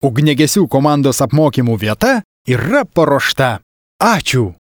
Ugnegesių komandos apmokymų vieta yra paruošta. Ačiū.